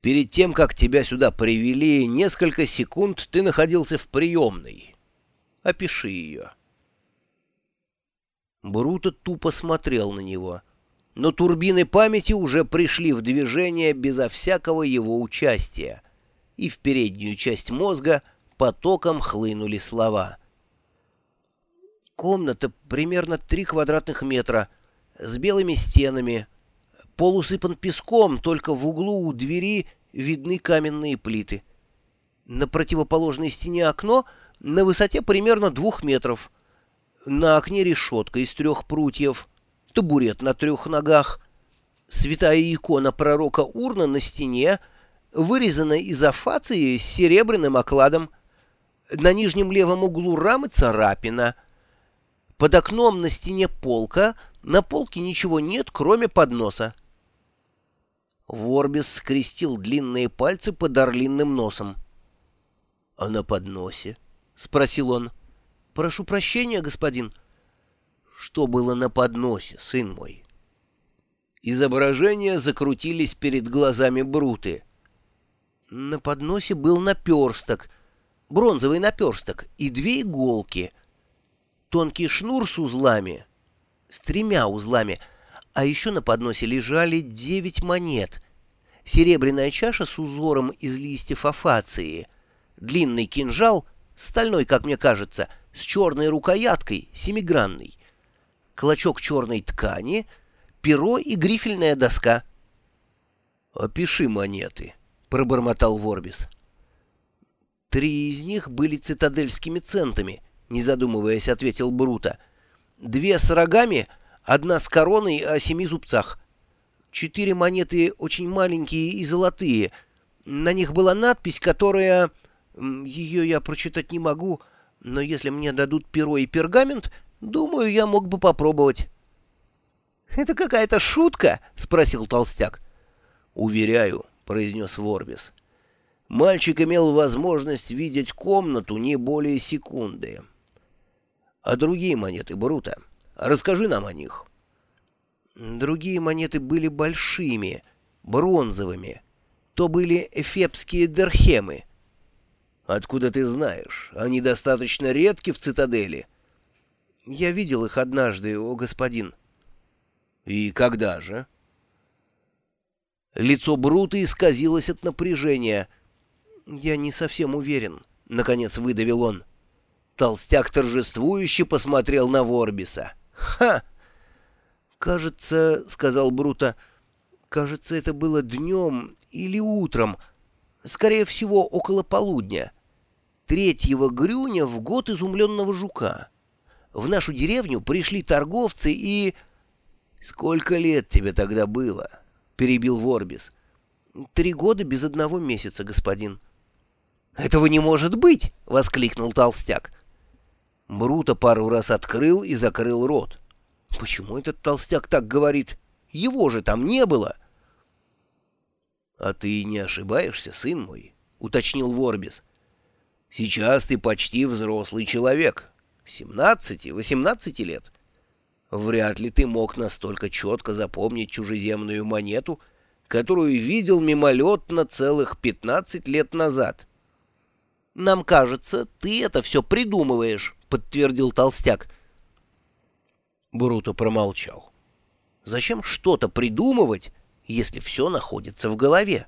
Перед тем, как тебя сюда привели, несколько секунд ты находился в приемной. Опиши ее. Бруто тупо смотрел на него, но турбины памяти уже пришли в движение безо всякого его участия, и в переднюю часть мозга потоком хлынули слова. Комната примерно три квадратных метра, с белыми стенами, Пол усыпан песком, только в углу у двери видны каменные плиты. На противоположной стене окно на высоте примерно двух метров. На окне решетка из трех прутьев, табурет на трех ногах, святая икона пророка Урна на стене, вырезана из афации с серебряным окладом. На нижнем левом углу рамы царапина. Под окном на стене полка, на полке ничего нет, кроме подноса. Ворбис скрестил длинные пальцы под орлиным носом. — А на подносе? — спросил он. — Прошу прощения, господин. — Что было на подносе, сын мой? Изображения закрутились перед глазами Бруты. На подносе был наперсток, бронзовый наперсток и две иголки. Тонкий шнур с узлами, с тремя узлами — а еще на подносе лежали девять монет. Серебряная чаша с узором из листьев афации, длинный кинжал, стальной, как мне кажется, с черной рукояткой, семигранной, клочок черной ткани, перо и грифельная доска. «Опиши монеты», — пробормотал Ворбис. «Три из них были цитадельскими центами», — не задумываясь, ответил Брута. «Две с рогами — одна с короной о семи зубцах. Четыре монеты очень маленькие и золотые. На них была надпись, которая... Ее я прочитать не могу, но если мне дадут перо и пергамент, думаю, я мог бы попробовать. — Это какая-то шутка? — спросил толстяк. — Уверяю, — произнес Ворбис. Мальчик имел возможность видеть комнату не более секунды. А другие монеты Брута Расскажи нам о них. Другие монеты были большими, бронзовыми. То были эфепские дерхемы. Откуда ты знаешь? Они достаточно редки в цитадели. Я видел их однажды, о господин. И когда же? Лицо Брута исказилось от напряжения. Я не совсем уверен, — наконец выдавил он. Толстяк торжествующе посмотрел на Ворбиса. — «Ха!» «Кажется, — сказал Брута, — кажется, это было днем или утром, скорее всего, около полудня, третьего грюня в год изумленного жука. В нашу деревню пришли торговцы и...» «Сколько лет тебе тогда было?» — перебил Ворбис. «Три года без одного месяца, господин». «Этого не может быть!» — воскликнул толстяк. Бруто пару раз открыл и закрыл рот. Почему этот толстяк так говорит? Его же там не было. — А ты не ошибаешься, сын мой? — уточнил Ворбис. — Сейчас ты почти взрослый человек. Семнадцати-восемнадцати лет. Вряд ли ты мог настолько четко запомнить чужеземную монету, которую видел мимолетно целых пятнадцать лет назад. — Нам кажется, ты это все придумываешь подтвердил толстяк. Бруто промолчал. Зачем что-то придумывать, если все находится в голове?